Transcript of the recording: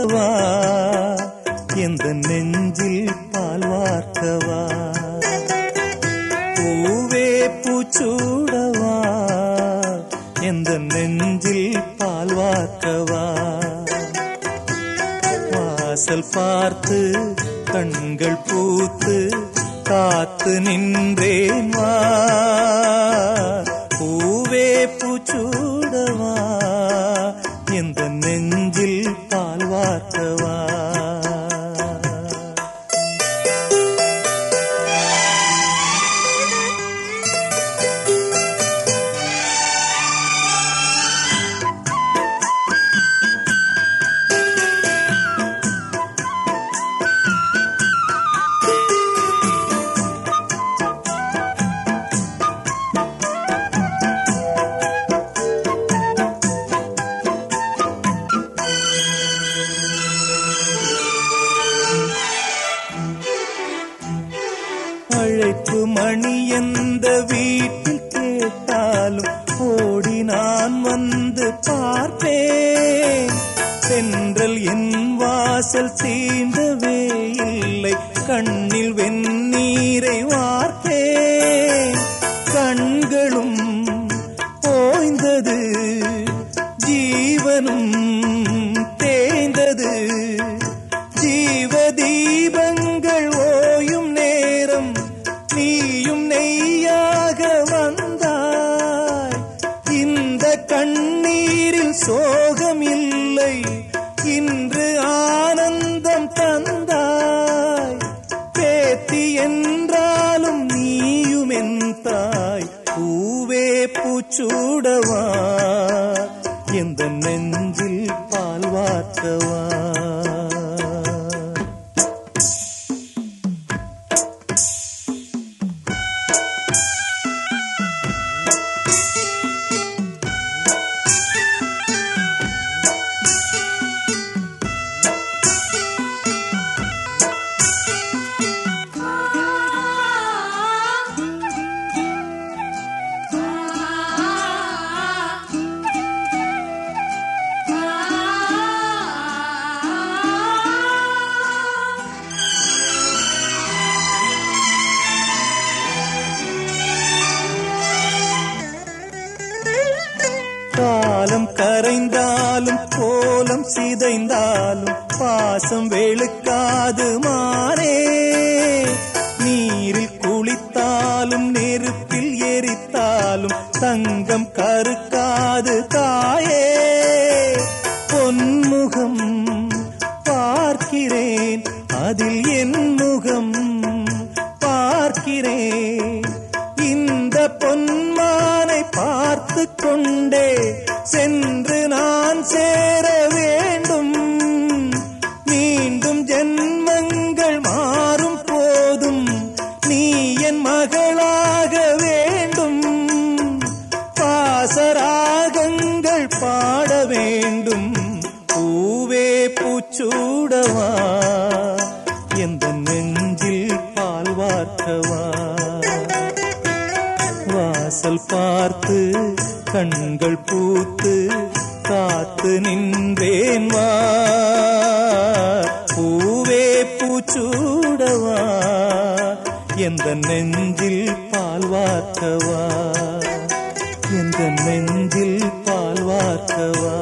பூச்சூடவா எந்த நெஞ்சில் பால் வார்க்கவா? பூவே பூச்சூடவா? எந்த நெஞ்சில் பால் வார்க்கவா? வாசல் பார்த்து கண்கள் பூத்து காத்து நின்றேன் வா. பூவே பூச்சூடவா? எந்த நெஞ்சில் மணி எந்த வீட்டில் கேட்டாலும் ஓடி நான் வந்து பார்ப்பேன். சென்றல் என் வாசல் தீண்டவே இல்லை. கண்ணில் வெந்நீரை வார்த்தேன். கண்களும் ஓய்ந்தது ஜீவனும் நீயும் நெய்யாக வந்தாய். இந்த கண்ணீரில் சோகம் இல்லை இன்று ஆனந்தம் தந்தாய். பேத்தி என்றாலும் நீயும் என் தாய். பூவே பூச்சூடவாய் காலம் கரைந்தாலும் கோலம் சிதைந்தாலும் பாசம் வெளுக்காது மாறே நீரில் குளித்தாலும் நெருப்பில் எரித்தாலும் தங்கம் கருக்காது தாயே. பொன்முகம் பார்க்கிறேன் அதில் என் முகம் பார்க்கிறேன். இந்த பொன்மானை பார்த்து கொண்டே சூடவா? எந்த நெஞ்சில் பால் வார்த்தவா? வாசல் பார்த்து கண்கள் பூத்து காத்து நின்றேன் வா. பூவே பூச்சூடவா? எந்த நெஞ்சில் பால் வார்த்தவா? எந்த நெஞ்சில் பால் வார்த்தவா?